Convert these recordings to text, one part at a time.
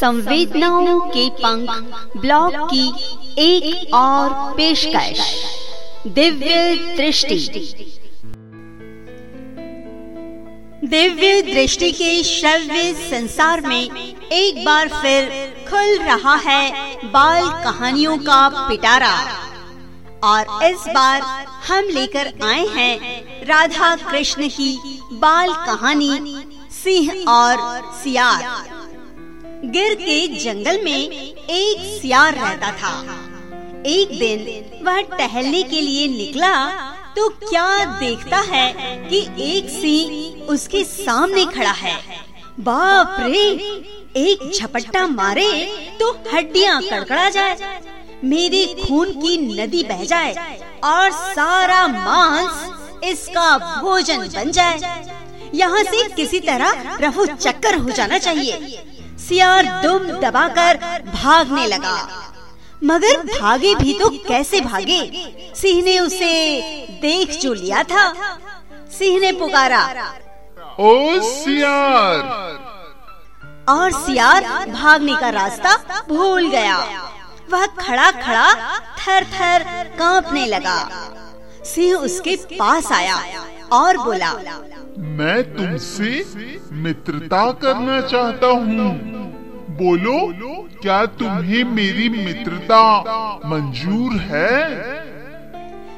संवेदनाओं के पंख ब्लॉग की एक और पेशकश, दिव्य दृष्टि। दिव्य दृष्टि के श्रव्य संसार में एक बार फिर खुल रहा है बाल कहानियों का पिटारा। और इस बार हम लेकर आए हैं राधा कृष्ण की बाल कहानी सिंह और सियार। गिर के जंगल में एक सियार रहता था। एक दिन वह टहलने के लिए निकला तो क्या देखता है कि एक सिंह उसके सामने खड़ा है। बाप रे! एक झपट्टा मारे तो हड्डियाँ कड़कड़ा जाए। मेरी खून की नदी बह जाए और सारा मांस इसका भोजन बन जाए। यहाँ से किसी तरह रफू चक्कर हो जाना चाहिए। सियार दुम दबाकर भागने लगा। मगर भागे भी तो कैसे भागे? सिंह ने उसे देख जो लिया था। सिंह ने पुकारा ओ सियार! और सियार भागने का रास्ता भूल गया। वह खड़ा खड़ा थर थर कांपने लगा। सिंह उसके पास आया और बोला मैं तुमसे मित्रता करना चाहता हूँ। बोलो क्या तुम्हें मेरी मित्रता मंजूर है?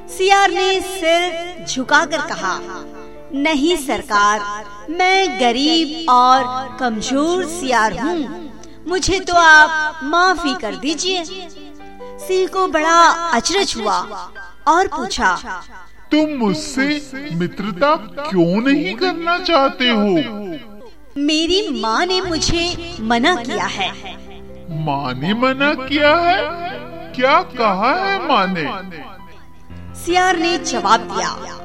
सियार ने सिर झुकाकर कहा नहीं सरकार मैं गरीब और कमज़ोर सियार हूँ। मुझे तो आप माफ़ी कर दीजिए। सिंह को बड़ा अचरज हुआ और पूछा तुम मुझसे मित्रता क्यों नहीं करना चाहते हो? मेरी माँ ने मुझे मना किया है। माँ ने मना किया है? क्या कहा है माँ ने? सियार ने जवाब दिया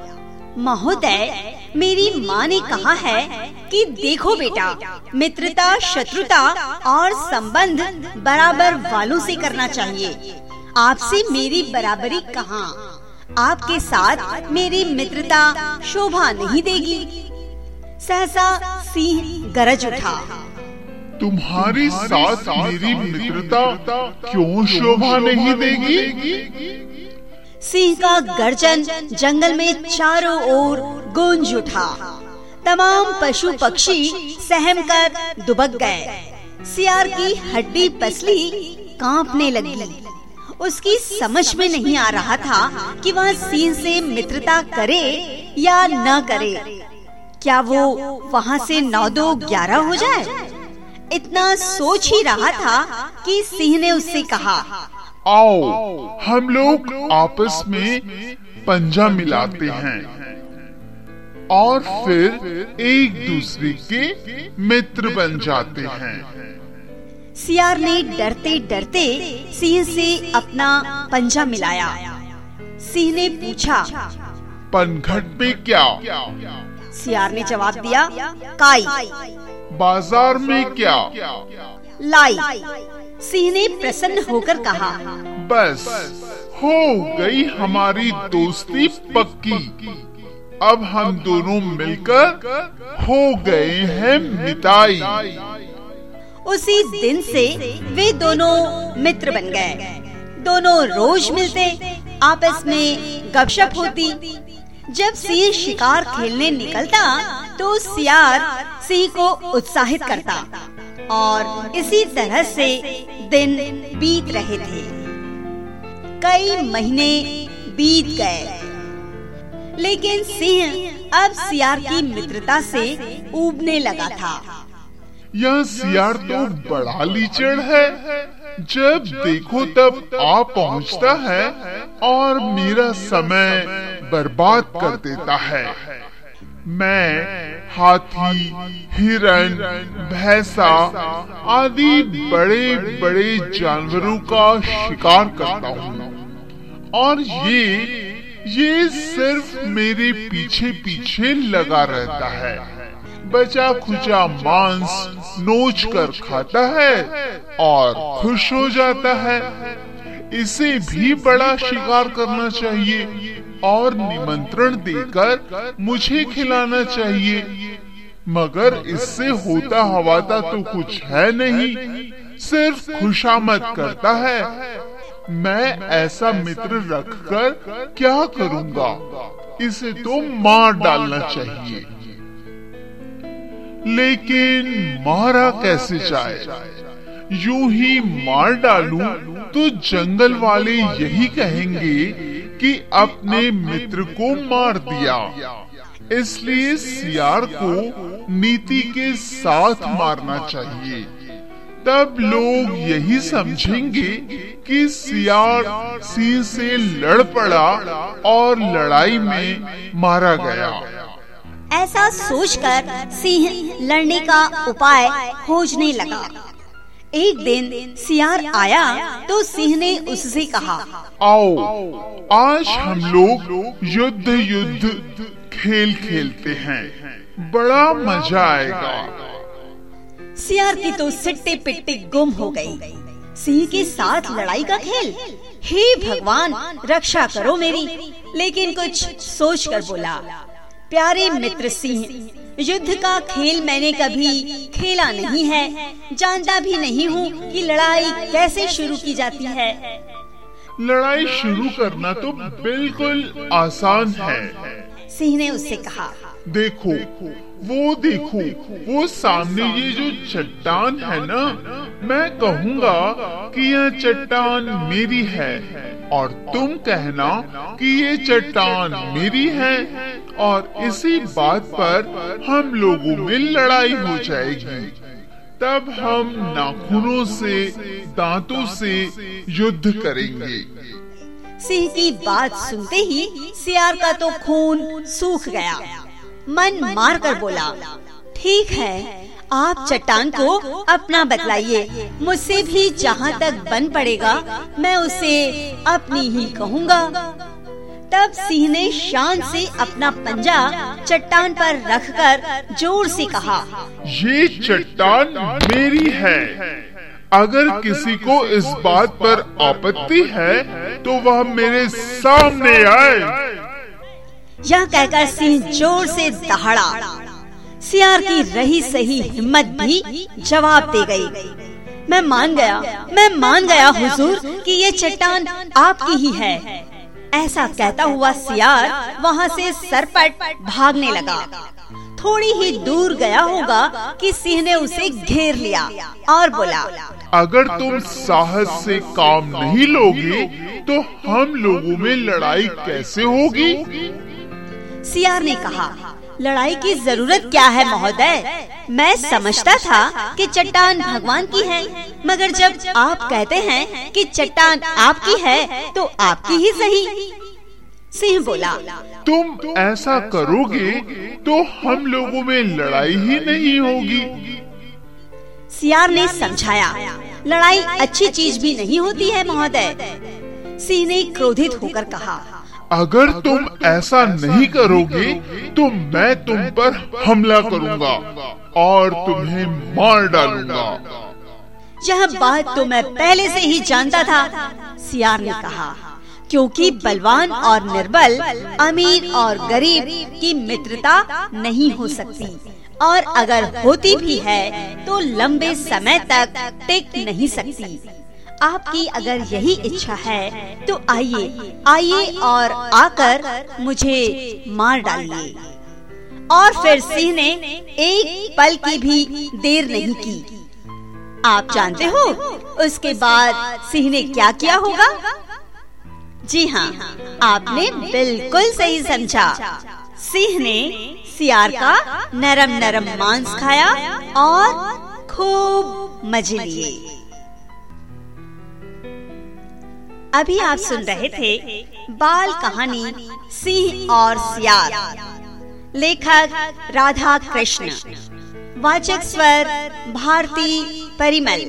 महोदय मेरी माँ ने कहा है कि देखो बेटा मित्रता शत्रुता और संबंध बराबर वालों से करना चाहिए। आपसे मेरी बराबरी कहाँ? आपके साथ मेरी मित्रता शोभा नहीं देगी। सहसा सिंह गरज उठा। तुम्हारी साथ मेरी मित्रता क्यों शोभा नहीं देगी? सिंह का गर्जन जंगल में चारों ओर गूंज उठा। तमाम पशु पक्षी सहम कर दुबक गए। सियार की हड्डी पसली कांपने लगी। उसकी समझ में नहीं आ रहा था कि वह सिंह से मित्रता करे या न करे। क्या वो वहाँ से नौ दो ग्यारह हो जाए? इतना सोच ही रहा था कि सिंह ने उससे कहा आओ हम लोग आपस में पंजा मिलाते हैं। और फिर एक दूसरे के मित्र बन जाते हैं। सियार ने डरते डरते सिंह से अपना पंजा मिलाया। सिंह ने पूछा पनघट में क्या? सियार ने जवाब दिया काई। बाज़ार में क्या? लाई। सिंह ने प्रसन्न होकर कहा बस हो गई हमारी दोस्ती पक्की। अब हम दोनों मिलकर हो गए हैं मिताई। उसी दिन से वे दोनों मित्र बन गए। दोनों रोज मिलते आपस में गपशप होती। जब सिंह शिकार खेलने निकलता तो सियार सिंह को उत्साहित करता और इसी तरह से दिन बीत रहे थे। कई महीने बीत गए। लेकिन सिंह अब सियार की मित्रता से उबने लगा था। यह सियार तो बड़ा लीचड़ है। जब देखो तब आ पहुँचता है और मेरा समय बर्बाद कर देता है। मैं हाथी, हिरण, भैंसा आदि बड़े बड़े जानवरों का शिकार करता हूँ। और ये ये सिर्फ़ मेरे पीछे पीछे लगा रहता है। बचा खुचा मांस नोच कर खाता है और खुश हो जाता है। इसे भी बड़ा शिकार करना चाहिए। और निमंत्रण देकर मुझे खिलाना चाहिए। मगर इससे होता हवाता तो कुछ है नहीं। सिर्फ़ खुशामद करता है। मैं ऐसा मित्र रखकर क्या करूँगा? इसे तो मार डालना चाहिए। लेकिन मारा कैसे जाए? यूँ ही मार डालूं तो जंगल वाले यही कहेंगे कि अपने मित्र को मार दिया। इसलिए सियार को नीति के साथ मारना चाहिए। तब लोग यही समझेंगे कि सियार सिंह से लड़ पड़ा और लड़ाई में मारा गया। ऐसा सोचकर सिंह लड़ने का उपाय खोजने लगा। एक दिन सियार आया तो सिंह ने उससे कहा आओ आज हम लोग युद्ध युद्ध खेल खेलते हैं। बड़ा मज़ा आएगा। सियार की तो सिट्टे पिट्टे गुम हो गई। सिंह के साथ लड़ाई का खेल। हे भगवान रक्षा करो मेरी। लेकिन कुछ सोच कर बोला प्यारे मित्र सिंह युद्ध का खेल मैंने कभी खेला नहीं है। जानता भी नहीं हूँ कि लड़ाई कैसे शुरू की जाती है। लड़ाई शुरू करना तो बिल्कुल आसान है। सिंह ने उससे कहा देखो वो देखो वो सामने ये जो चट्टान है ना मैं कहूँगा कि यह चट्टान मेरी है और तुम कहना कि ये चट्टान मेरी है। और इसी बात पर हम लोगों में लड़ाई हो जाएगी। तब हम नाखूनों से, दांतों से युद्ध करेंगे। सिंह की बात सुनते ही सियार का तो खून सूख गया। मन मार कर बोला, ठीक है, आप चट्टान को अपना बतलाइए। मुझसे भी जहाँ तक बन पड़ेगा, मैं उसे अपनी ही कहूँगा। तब सिंह ने शान से अपना पंजा चट्टान पर रखकर ज़ोर से कहा ये चट्टान मेरी है। अगर किसी को इस बात पर आपत्ति है तो वह मेरे सामने आए। यह कहकर सिंह ज़ोर से दहाड़ा। सियार की रही सही हिम्मत भी जवाब दे गई। मैं मान गया मैं मान गया हुजूर कि ये चट्टान आपकी ही है। ऐसा कहता हुआ सियार वहाँ से सरपट भागने लगा। थोड़ी ही दूर गया होगा कि सिंह ने उसे घेर लिया और बोला अगर तुम साहस से काम नहीं लोगे तो हम लोगों में लड़ाई कैसे होगी? सियार ने कहा लड़ाई की ज़रूरत क्या है महोदय? मैं समझता था कि चट्टान भगवान की है मगर जब आप कहते हैं कि चट्टान आपकी है तो आपकी ही सही। सिंह बोला तुम ऐसा करोगे तो हम लोगों में लड़ाई ही नहीं होगी। सियार ने समझाया लड़ाई अच्छी चीज़ भी नहीं होती है महोदय। सिंह ने क्रोधित होकर कहा अगर तुम ऐसा नहीं करोगे तो मैं तुम पर हमला करूँगा। और तुम्हें मार डालूँगा। यह बात तो मैं पहले से ही जानता था सियार ने कहा क्योंकि बलवान और निर्बल अमीर और गरीब की मित्रता नहीं हो सकती। और अगर होती भी है तो लंबे समय तक टिक नहीं सकती। आपकी अगर यही इच्छा है तो आइए आइए और आकर मुझे मार डालिए। और फिर सिंह ने एक पल की भी देर नहीं की। आप जानते हो उसके बाद सिंह ने क्या किया होगा? जी हाँ आपने बिल्कुल सही समझा। सिंह ने सियार का नरम नरम मांस खाया और खूब मज़े लिए। अभी आप सुन रहे थे बाल कहानी सिंह और सियार। लेखक राधा कृष्ण। वाचक स्वर भारती परिमल।